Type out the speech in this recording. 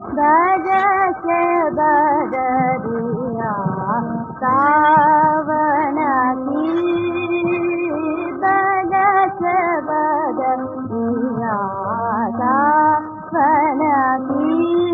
बरस बदरिया सावन की बरस बदरिया सावन की